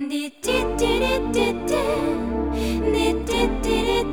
ディティティリティティディティティリ